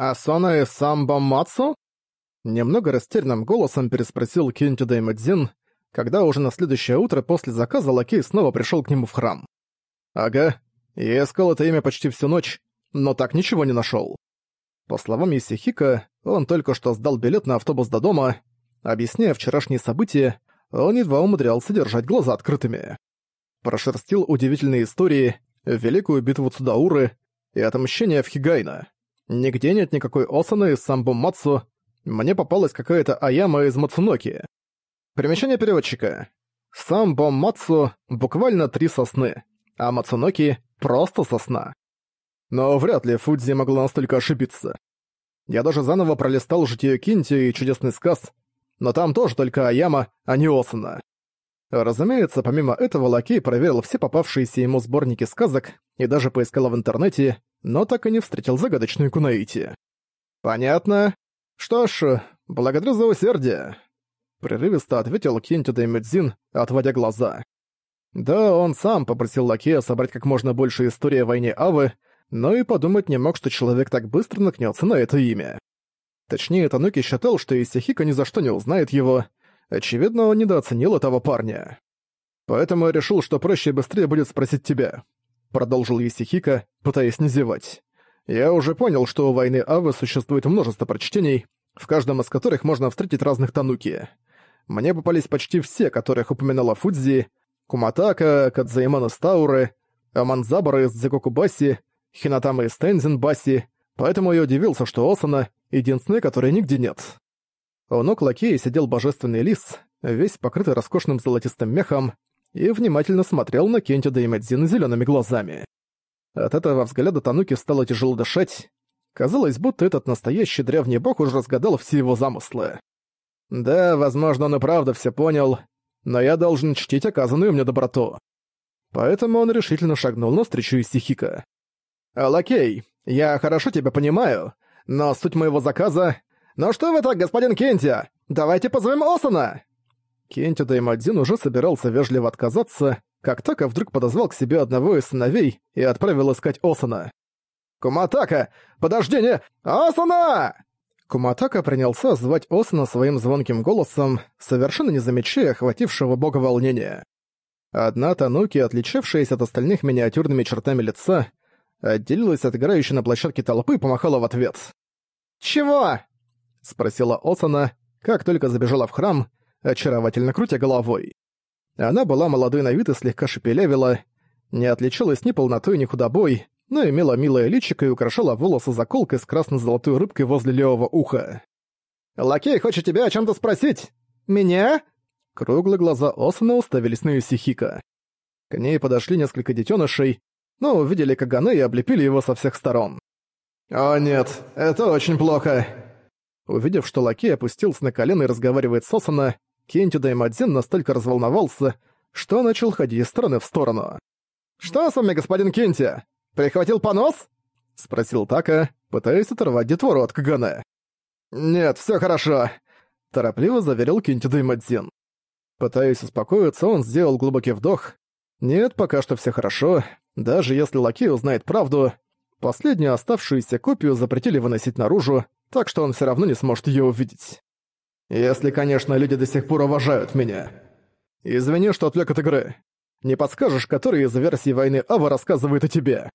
«А Сана и Самбо Мацу?» Немного растерянным голосом переспросил Кинти Дэймэдзин, когда уже на следующее утро после заказа лакей снова пришел к нему в храм. «Ага, я искал это имя почти всю ночь, но так ничего не нашел. По словам Исихика, он только что сдал билет на автобус до дома. Объясняя вчерашние события, он едва умудрялся держать глаза открытыми. Прошерстил удивительные истории, великую битву Цудауры и отомщение в Хигайна. Нигде нет никакой Осаны из Самбу Мацу. Мне попалась какая-то Аяма из Мацуноки. Примечание переводчика. Самбо Мацу буквально три сосны, а Мацуноки просто сосна. Но вряд ли Фудзи могла настолько ошибиться. Я даже заново пролистал житие Кинти и чудесный сказ, но там тоже только Аяма, а не Осана. Разумеется, помимо этого Лакей проверил все попавшиеся ему сборники сказок и даже поискал в интернете, но так и не встретил загадочную Кунаити. «Понятно. Что ж, благодарю за усердие», — прерывисто ответил Кенти Дэмюдзин, отводя глаза. Да, он сам попросил Лакея собрать как можно больше истории о войне Авы, но и подумать не мог, что человек так быстро наткнется на это имя. Точнее, Тануки считал, что Исихика ни за что не узнает его. Очевидно, он недооценил этого парня. Поэтому я решил, что проще и быстрее будет спросить тебя. — продолжил Есихика, пытаясь не зевать. «Я уже понял, что у войны Авы существует множество прочтений, в каждом из которых можно встретить разных тануки. Мне попались почти все, которых упоминала Фудзи, Куматака, Кадзаймана Стауры, Аманзабара из Дзикокубаси, Хинатама из Тензинбаси, поэтому я удивился, что Осана — единственный, который нигде нет. У ног лакея сидел божественный лис, весь покрытый роскошным золотистым мехом, и внимательно смотрел на Кентя Даймадзина зелеными глазами. От этого взгляда Тануки стало тяжело дышать. Казалось, будто этот настоящий древний бог уже разгадал все его замыслы. Да, возможно, он и правда все понял, но я должен чтить оказанную мне доброту. Поэтому он решительно шагнул навстречу Исихика. «Лакей, я хорошо тебя понимаю, но суть моего заказа... Ну что вы так, господин Кентия? Давайте позовем Осана!» Кента Даймальдин уже собирался вежливо отказаться, как Така вдруг подозвал к себе одного из сыновей и отправил искать Осана. «Куматака! Подожди, не! Осана!» Куматака принялся звать Осана своим звонким голосом, совершенно не замечая охватившего бога волнения. Одна Тануки, отличившаяся от остальных миниатюрными чертами лица, отделилась от играющей на площадке толпы и помахала в ответ. «Чего?» — спросила Осана, как только забежала в храм, очаровательно крутя головой. Она была молодой на вид и слегка шепелевила, не отличалась ни полнотой, ни худобой, но имела милое личико и украшала волосы заколкой с красно-золотой рыбкой возле левого уха. «Лакей хочет тебя о чем-то спросить! Меня?» Круглые глаза Осана уставились на Юсихика. К ней подошли несколько детенышей, но увидели Каганы и облепили его со всех сторон. «О нет, это очень плохо!» Увидев, что Лакей опустился на колено и разговаривает с Осана, Кентидаймадзин настолько разволновался, что начал ходить из стороны в сторону. «Что с вами, господин Кенти? Прихватил понос?» — спросил Така, пытаясь оторвать детвору от Кагана. «Нет, все хорошо», — торопливо заверил Кенти Даймадзин. Пытаясь успокоиться, он сделал глубокий вдох. «Нет, пока что все хорошо. Даже если Лаки узнает правду, последнюю оставшуюся копию запретили выносить наружу, так что он все равно не сможет ее увидеть». Если, конечно, люди до сих пор уважают меня. Извини, что отвлек от игры. Не подскажешь, который из версий войны Ава рассказывает о тебе?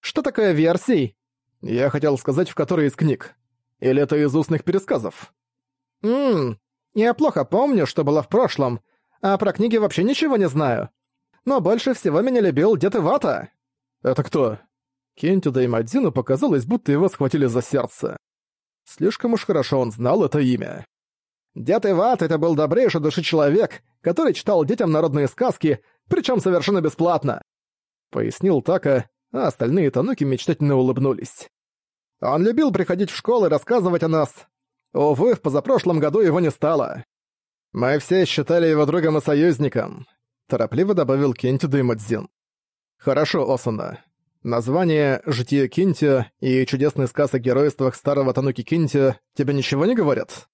Что такое версий? Я хотел сказать, в которой из книг. Или это из устных пересказов? Ммм, я плохо помню, что было в прошлом, а про книги вообще ничего не знаю. Но больше всего меня любил Дед Ивата. Это кто? Кентю Даймадзину показалось, будто его схватили за сердце. Слишком уж хорошо он знал это имя. Дед Иват — это был добрейший души человек, который читал детям народные сказки, причем совершенно бесплатно. Пояснил Така, а остальные тануки мечтательно улыбнулись. Он любил приходить в школу и рассказывать о нас. Увы, в позапрошлом году его не стало. Мы все считали его другом и союзником. Торопливо добавил Кенти Дымадзин. Хорошо, Осана. Название «Житие Кинти» и чудесные сказ о геройствах старого Тануки Кинти» тебе ничего не говорят?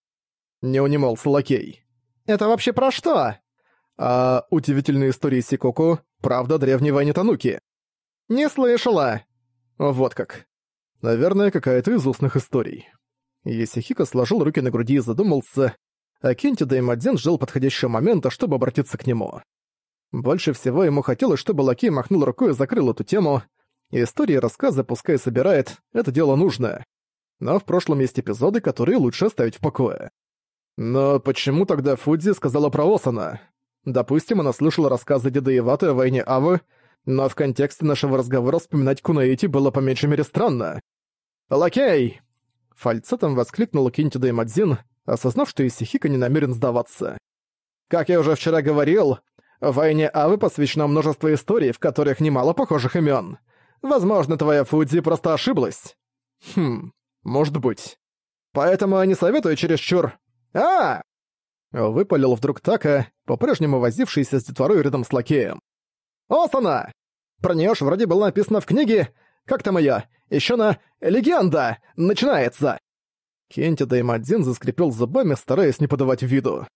не унимался лакей. «Это вообще про что?» «А удивительные истории Сикоку, правда древней войны Тануки?» «Не слышала!» «Вот как. Наверное, какая-то из устных историй». Есихико сложил руки на груди и задумался, а Кенти Даймадзен ждал подходящего момента, чтобы обратиться к нему. Больше всего ему хотелось, чтобы Лакей махнул рукой и закрыл эту тему. Истории и рассказы пускай собирает, это дело нужное. Но в прошлом есть эпизоды, которые лучше оставить в покое. Но почему тогда Фудзи сказала про Осана? Допустим, она слышала рассказы деда Ивата о войне Авы, но в контексте нашего разговора вспоминать Кунаити было по меньшей мере странно. «Лакей!» Фальцетом воскликнул Кинтида Имадзин, осознав, что Исихика не намерен сдаваться. «Как я уже вчера говорил, войне Авы посвящено множество историй, в которых немало похожих имен. Возможно, твоя Фудзи просто ошиблась». «Хм, может быть. Поэтому я не советую чересчур «А!» Выпалил вдруг Така, по-прежнему возившийся с детворой рядом с лакеем. «Вот она! Про неё ж вроде было написано в книге, как там её, ещё на «Легенда» начинается!» Кенти Даймадзин заскрипел зубами, стараясь не подавать виду.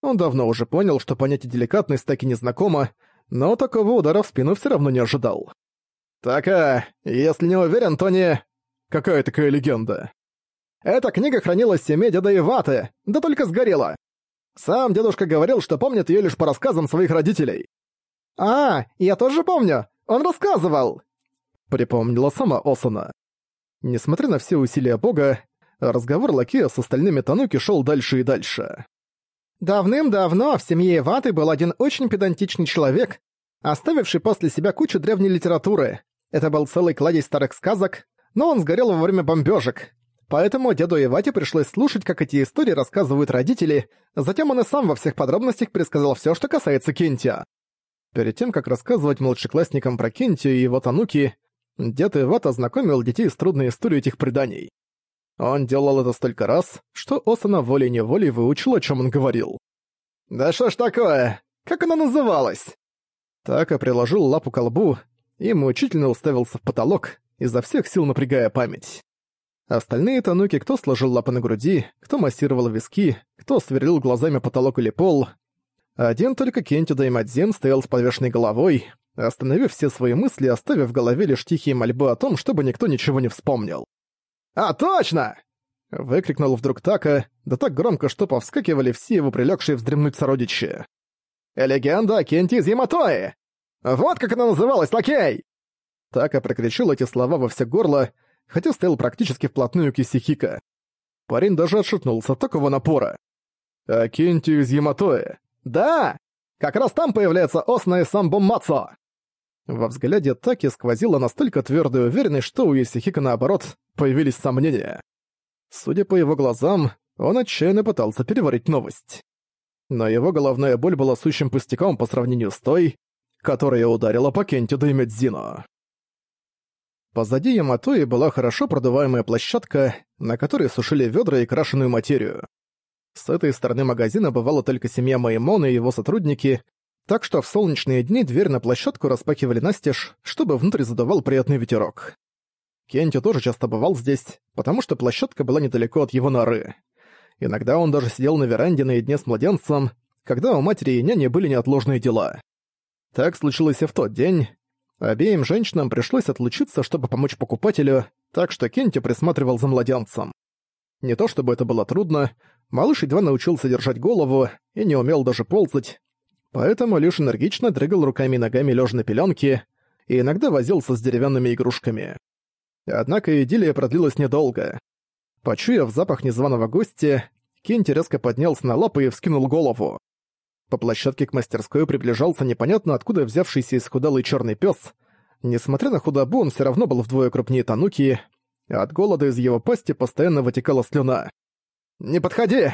Он давно уже понял, что понятие деликатность так и незнакомо, но такого удара в спину всё равно не ожидал. Така. если не уверен, то не...» «Какая такая легенда?» Эта книга хранилась в семье деда Иваты, да только сгорела. Сам дедушка говорил, что помнит ее лишь по рассказам своих родителей. «А, я тоже помню! Он рассказывал!» Припомнила сама Осана. Несмотря на все усилия бога, разговор Лакея с остальными Тануки шел дальше и дальше. Давным-давно в семье Иваты был один очень педантичный человек, оставивший после себя кучу древней литературы. Это был целый кладезь старых сказок, но он сгорел во время бомбежек, Поэтому деду и Вате пришлось слушать, как эти истории рассказывают родители, затем он и сам во всех подробностях пересказал все, что касается Кентия. Перед тем, как рассказывать младшеклассникам про Кентию и его тануки, дед Иват ознакомил детей с трудной историей этих преданий. Он делал это столько раз, что Осана волей-неволей выучил, о чем он говорил. «Да что ж такое? Как она называлась?» Так и приложил лапу к лбу и мучительно уставился в потолок, изо всех сил напрягая память. Остальные тануки, кто сложил лапы на груди, кто массировал виски, кто сверлил глазами потолок или пол. Один только Кенти и стоял с подвешенной головой, остановив все свои мысли, оставив в голове лишь тихие мольбы о том, чтобы никто ничего не вспомнил. «А, точно!» — выкрикнул вдруг Така, да так громко, что повскакивали все его прилегшие вздремнуть сородичи. «Легенда о Кенте из Яматои! Вот как она называлась, лакей!» Така прокричал эти слова во все горло, хотя стоял практически вплотную к Исихика. Парень даже отшатнулся от такого напора. «Акинтию из Яматоя. «Да! Как раз там появляется Осна и Самбо Мацо!» Во взгляде Таки сквозила настолько твердая уверенность, что у Исихика, наоборот, появились сомнения. Судя по его глазам, он отчаянно пытался переварить новость. Но его головная боль была сущим пустяком по сравнению с той, которая ударила по Кентю Даймедзино. Позади Яматои была хорошо продуваемая площадка, на которой сушили ведра и крашеную материю. С этой стороны магазина бывала только семья Маймона и его сотрудники, так что в солнечные дни дверь на площадку распакивали настежь, чтобы внутрь задувал приятный ветерок. Кенти тоже часто бывал здесь, потому что площадка была недалеко от его норы. Иногда он даже сидел на веранде наедине с младенцем, когда у матери и няни были неотложные дела. Так случилось и в тот день, Обеим женщинам пришлось отлучиться, чтобы помочь покупателю, так что Кенти присматривал за младенцем. Не то чтобы это было трудно, малыш едва научился держать голову и не умел даже ползать, поэтому лишь энергично дрыгал руками и ногами лежа на пеленке и иногда возился с деревянными игрушками. Однако идиллия продлилась недолго. Почуяв запах незваного гостя, Кенти резко поднялся на лапы и вскинул голову. По площадке к мастерской приближался непонятно откуда взявшийся исхудалый черный пес. Несмотря на худобу, он все равно был вдвое крупнее Тануки, а от голода из его пасти постоянно вытекала слюна. «Не подходи!»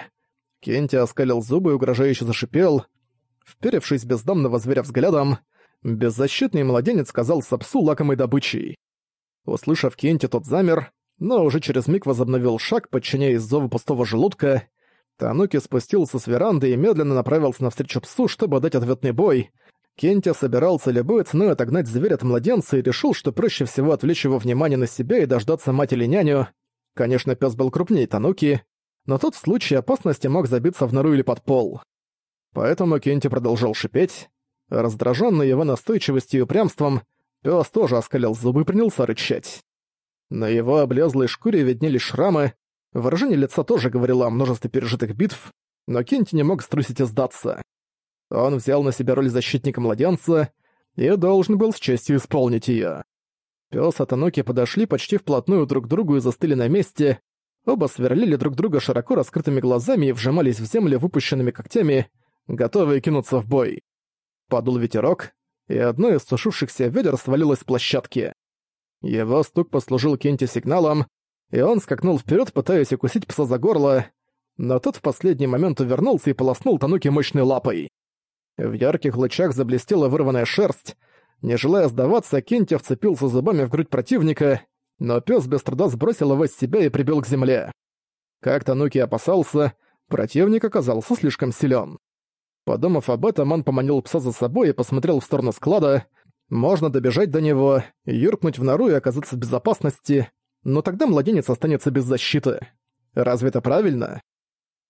Кенти оскалил зубы и угрожающе зашипел. Вперевшись бездомного зверя взглядом, беззащитный младенец казался псу лакомой добычей. Услышав Кенти, тот замер, но уже через миг возобновил шаг, подчиняясь зову пустого желудка — Тануки спустился с веранды и медленно направился навстречу псу, чтобы дать ответный бой. Кентя собирался любой ценой отогнать зверь от младенца и решил, что проще всего отвлечь его внимание на себя и дождаться мать или няню. Конечно, пес был крупнее Тануки, но тот в случае опасности мог забиться в нору или под пол. Поэтому Кенти продолжал шипеть. Раздраженный его настойчивостью и упрямством, пес тоже оскалил зубы и принялся рычать. На его облезлой шкуре виднелись шрамы, Выражение лица тоже говорило о множестве пережитых битв, но Кенти не мог струсить и сдаться. Он взял на себя роль защитника младенца и должен был с честью исполнить ее. Пёс и Таноки подошли почти вплотную друг к другу и застыли на месте, оба сверлили друг друга широко раскрытыми глазами и вжимались в землю выпущенными когтями, готовые кинуться в бой. Подул ветерок, и одно из сушившихся ведер свалилось с площадки. Его стук послужил Кенте сигналом, и он скакнул вперед, пытаясь укусить пса за горло, но тот в последний момент увернулся и полоснул Тануки мощной лапой. В ярких лучах заблестела вырванная шерсть. Не желая сдаваться, Кентя вцепился зубами в грудь противника, но пес без труда сбросил его с себя и прибил к земле. Как Тануки опасался, противник оказался слишком силен. Подумав об этом, он поманил пса за собой и посмотрел в сторону склада. Можно добежать до него, юркнуть в нору и оказаться в безопасности, но тогда младенец останется без защиты. Разве это правильно?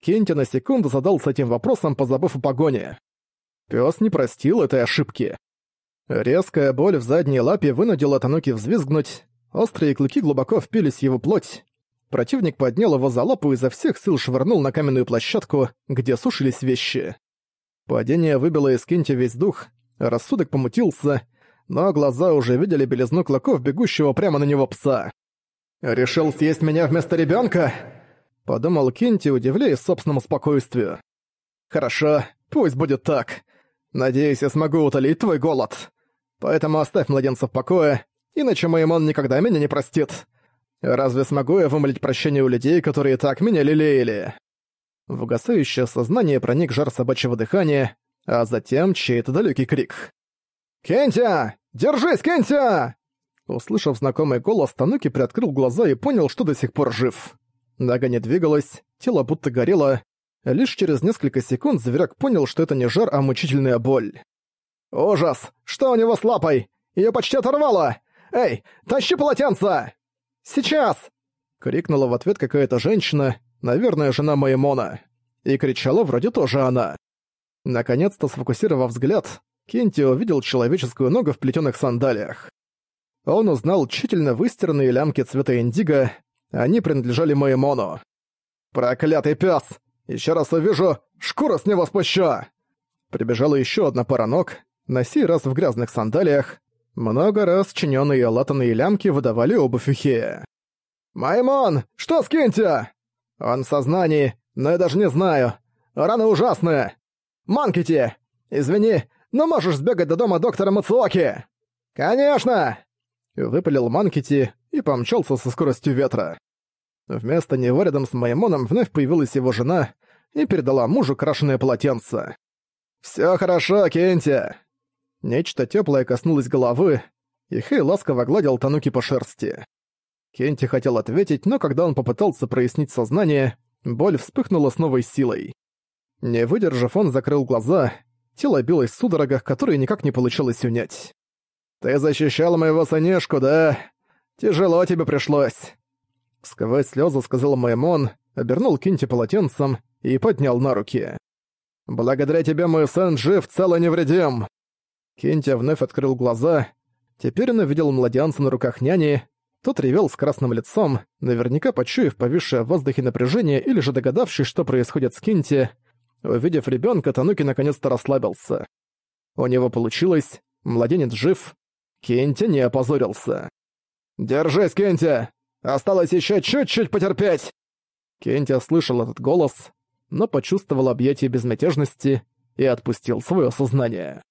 Кенти на секунду задался этим вопросом, позабыв о погоне. Пёс не простил этой ошибки. Резкая боль в задней лапе вынудила Тануки взвизгнуть, острые клыки глубоко впились в его плоть. Противник поднял его за лапу и изо всех сил швырнул на каменную площадку, где сушились вещи. Падение выбило из Кенти весь дух, рассудок помутился, но глаза уже видели белизну клыков бегущего прямо на него пса. «Решил съесть меня вместо ребенка? Подумал Кинти, удивляясь собственному спокойствию. «Хорошо, пусть будет так. Надеюсь, я смогу утолить твой голод. Поэтому оставь младенца в покое, иначе Маймон никогда меня не простит. Разве смогу я вымолить прощение у людей, которые так меня лелеяли?» В угасающее сознание проник жар собачьего дыхания, а затем чей-то далекий крик. «Кентя! Держись, Кентя!» Услышав знакомый голос, Тануки приоткрыл глаза и понял, что до сих пор жив. Нога не двигалась, тело будто горело. Лишь через несколько секунд зверяк понял, что это не жар, а мучительная боль. «Ужас! Что у него с лапой? Ее почти оторвало! Эй, тащи полотенце!» «Сейчас!» — крикнула в ответ какая-то женщина, наверное, жена Маймона. И кричала вроде тоже она. Наконец-то сфокусировав взгляд, Кенти увидел человеческую ногу в плетеных сандалиях. Он узнал тщательно выстиранные лямки цвета индиго, они принадлежали Маймону. «Проклятый пёс! Еще раз увижу, шкура с него спущу!» Прибежала еще одна пара ног, на сей раз в грязных сандалиях. Много раз чиненные латанные лямки выдавали обувь Ухея. «Маймон, что с Кенти?» «Он в сознании, но я даже не знаю. Раны ужасные. Манкити, извини, но можешь сбегать до дома доктора Мацуоки?» «Конечно!» выпалил Манкити и помчался со скоростью ветра. Вместо него рядом с Маймоном вновь появилась его жена и передала мужу крашеное полотенце. «Всё хорошо, Кенти!» Нечто тёплое коснулось головы, и Хей ласково гладил Тануки по шерсти. Кенти хотел ответить, но когда он попытался прояснить сознание, боль вспыхнула с новой силой. Не выдержав, он закрыл глаза, тело билось в судорогах, которые никак не получилось унять. Ты защищал моего сынишку, да? Тяжело тебе пришлось!» Сквозь слезы сказал Маймон, обернул Кинти полотенцем и поднял на руки. «Благодаря тебе мой сын жив, цел и невредим!» Кинти вновь открыл глаза. Теперь он увидел младенца на руках няни. Тот ревел с красным лицом, наверняка почуяв повисшее в воздухе напряжение или же догадавшись, что происходит с Кинти. Увидев ребенка, Тануки наконец-то расслабился. У него получилось, младенец жив, Кенти не опозорился. «Держись, Кенти! Осталось еще чуть-чуть потерпеть!» Кенти слышал этот голос, но почувствовал объятие безмятежности и отпустил свое сознание.